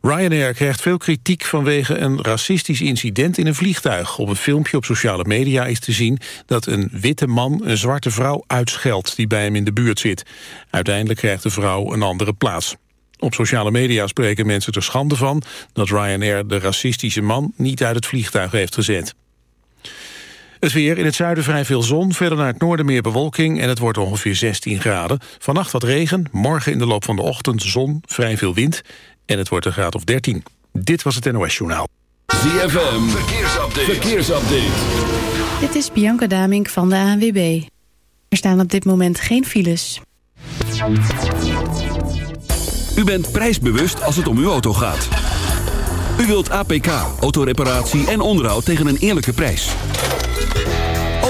Ryanair krijgt veel kritiek vanwege een racistisch incident in een vliegtuig. Op een filmpje op sociale media is te zien dat een witte man een zwarte vrouw uitscheldt die bij hem in de buurt zit. Uiteindelijk krijgt de vrouw een andere plaats. Op sociale media spreken mensen er schande van dat Ryanair de racistische man niet uit het vliegtuig heeft gezet. Het weer in het zuiden vrij veel zon, verder naar het noorden meer bewolking... en het wordt ongeveer 16 graden. Vannacht wat regen, morgen in de loop van de ochtend zon, vrij veel wind... en het wordt een graad of 13. Dit was het NOS Journaal. ZFM, verkeersupdate. verkeersupdate. Dit is Bianca Damink van de ANWB. Er staan op dit moment geen files. U bent prijsbewust als het om uw auto gaat. U wilt APK, autoreparatie en onderhoud tegen een eerlijke prijs.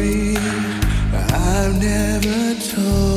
story I've never told.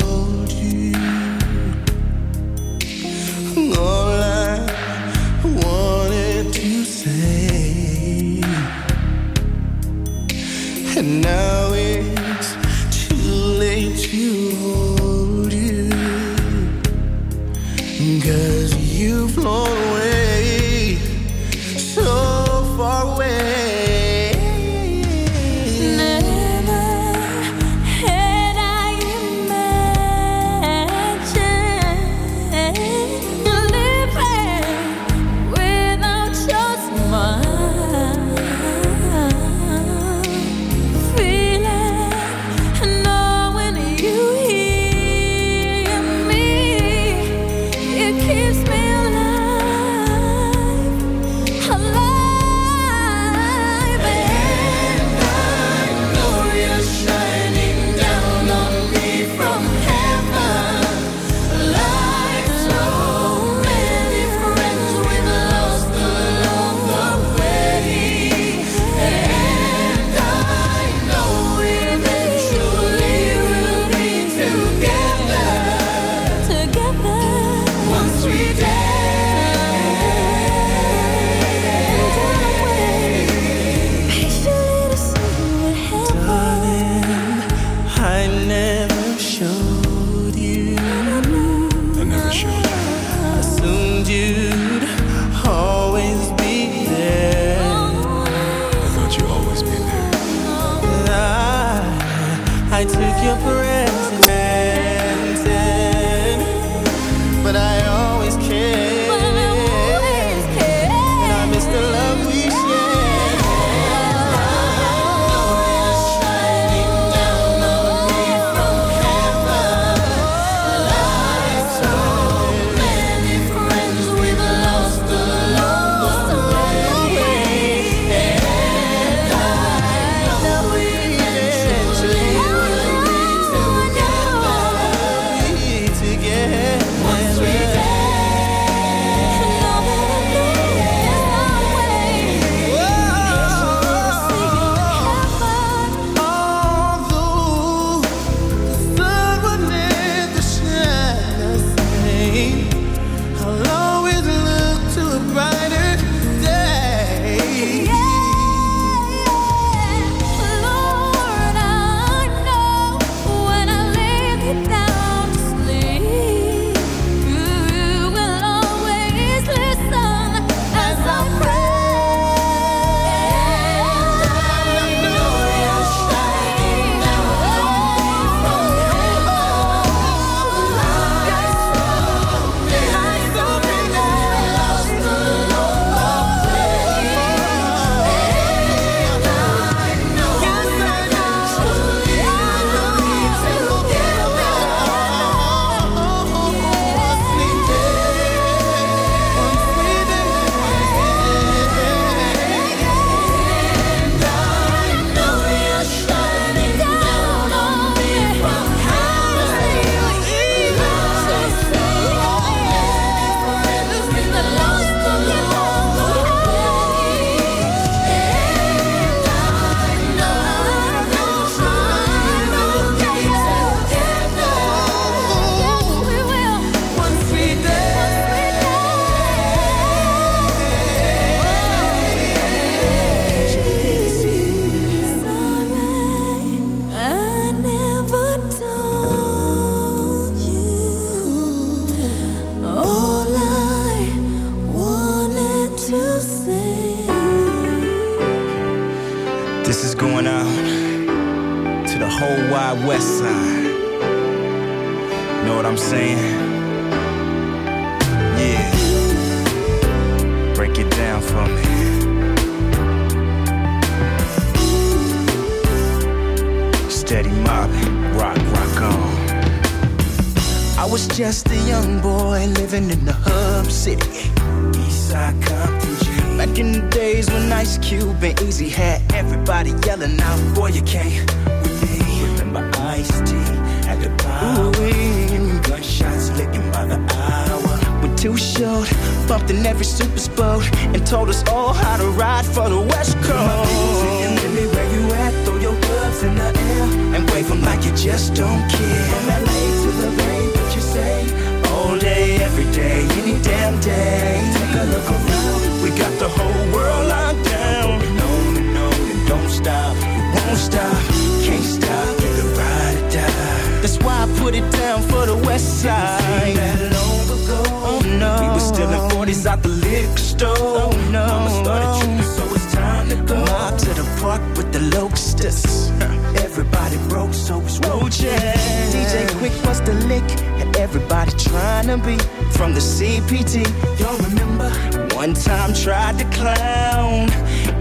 time tried to clown.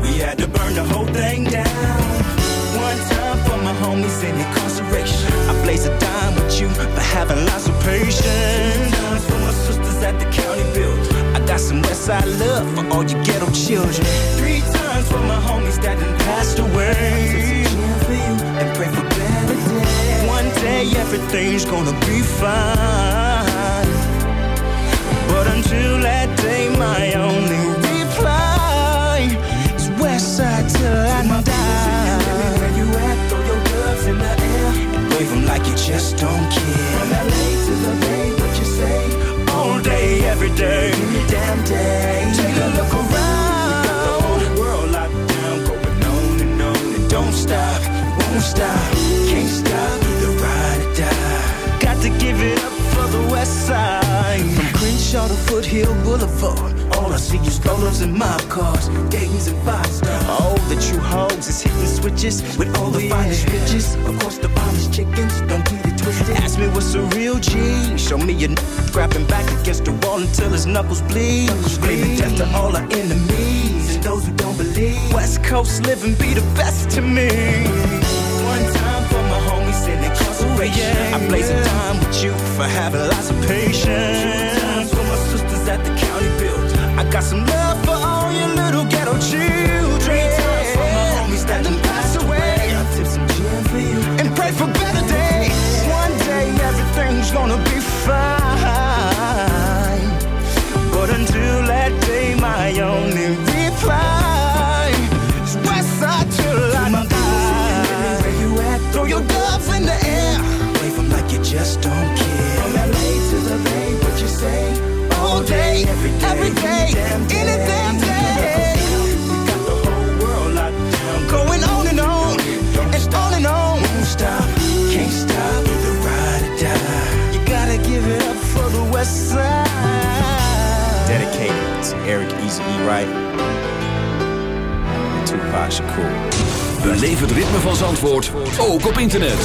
We had to burn the whole thing down. One time for my homies in incarceration. I blaze a dime with you for having lots of patience. Two times for my sisters at the county bill. I got some Westside love for all you ghetto children. Three times for my homies that done passed away. For you and pray for better days. One day everything's gonna be fine until that day, my only reply is till I my where you at? Throw your gloves in the air and like you just don't care. From LA to the Bay, what you say? All day, every day, every damn day. Take a look around. The whole world locked down, going on and on and don't stop, won't stop, can't stop. Either ride or die. Got to give it up for the west side. From Crenshaw to Foothill Boulevard, all I see is dollars and mob cars, games and five. All the true hogs is hitting switches with all the yeah. finest bitches. Of course, the finest chickens, don't get it twisted. Ask me what's a real G. Show me a n grabbing back against the wall until his knuckles bleed. Screaming death to all our enemies and those who don't believe. West Coast living be the best to me incarceration. I blaze a time with you for having lots of patience. For my sisters at the county build. I got some love for all your little ghetto children. Three times for my homies that done passed away. I tip some gin for you and pray for better days. One day everything's gonna be fine. But until that day, my only reply Easy E. Wright and Tupac Shakur. Beleef het ritme van Zandvoort, ook op internet.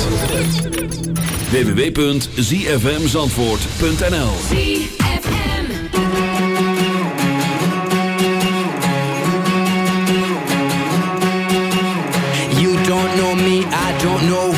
www.zfmzandvoort.nl You don't know me, I don't know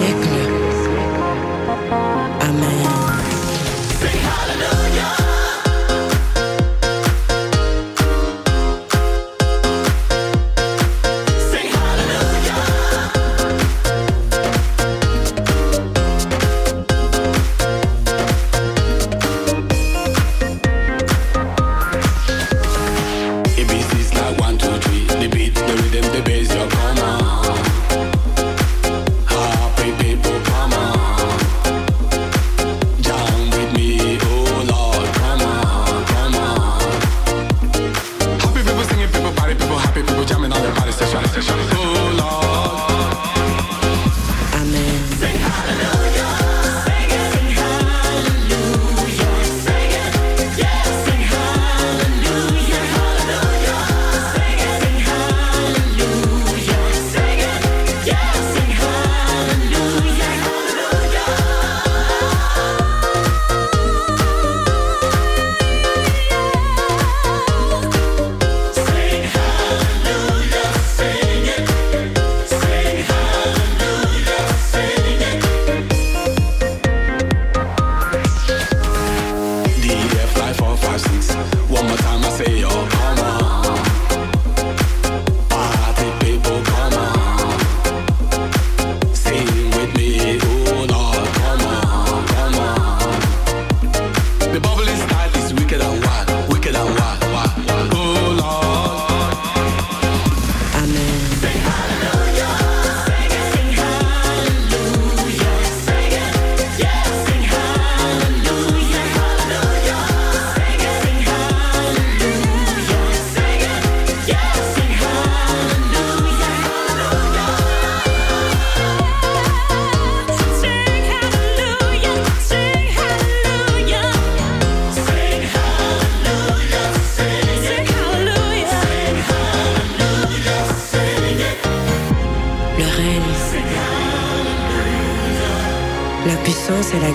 Nicholas.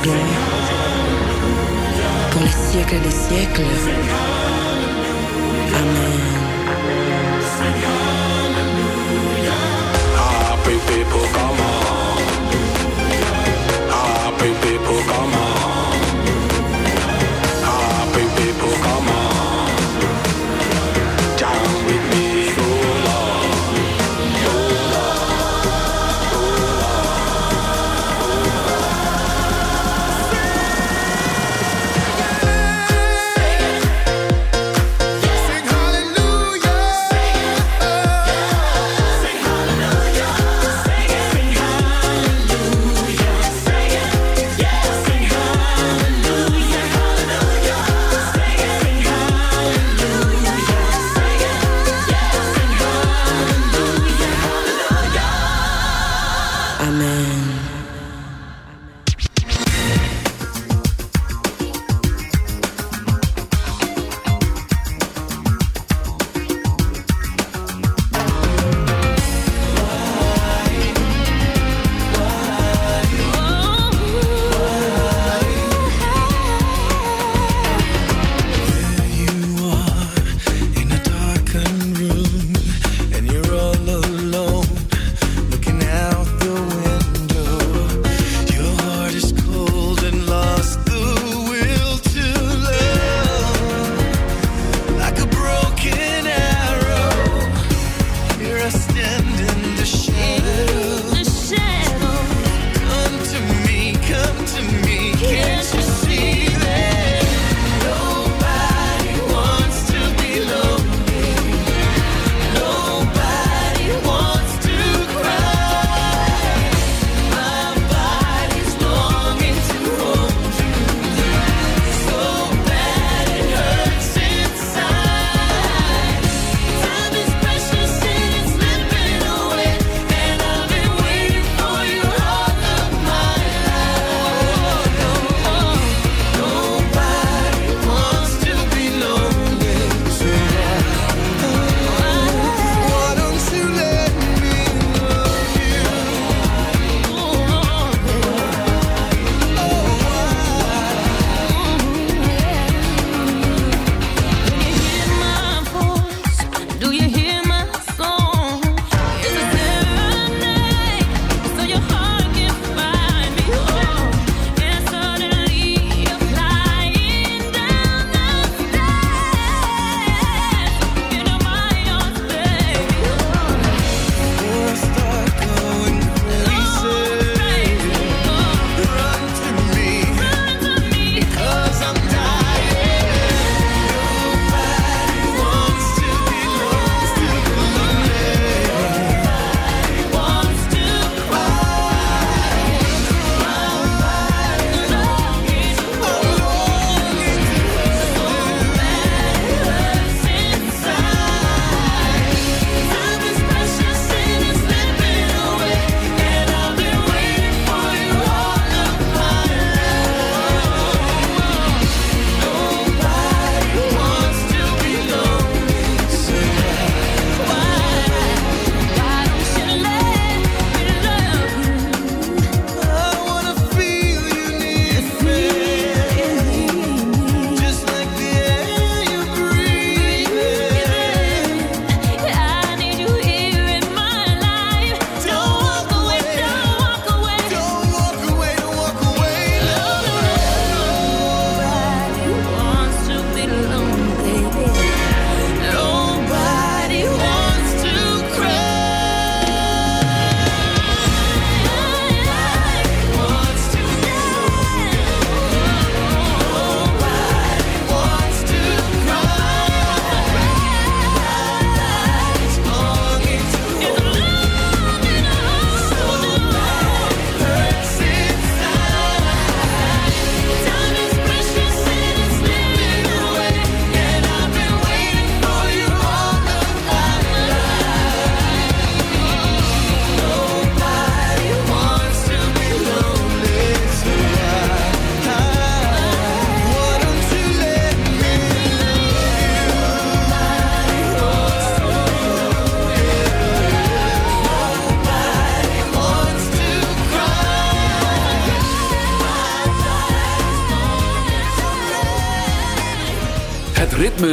ground.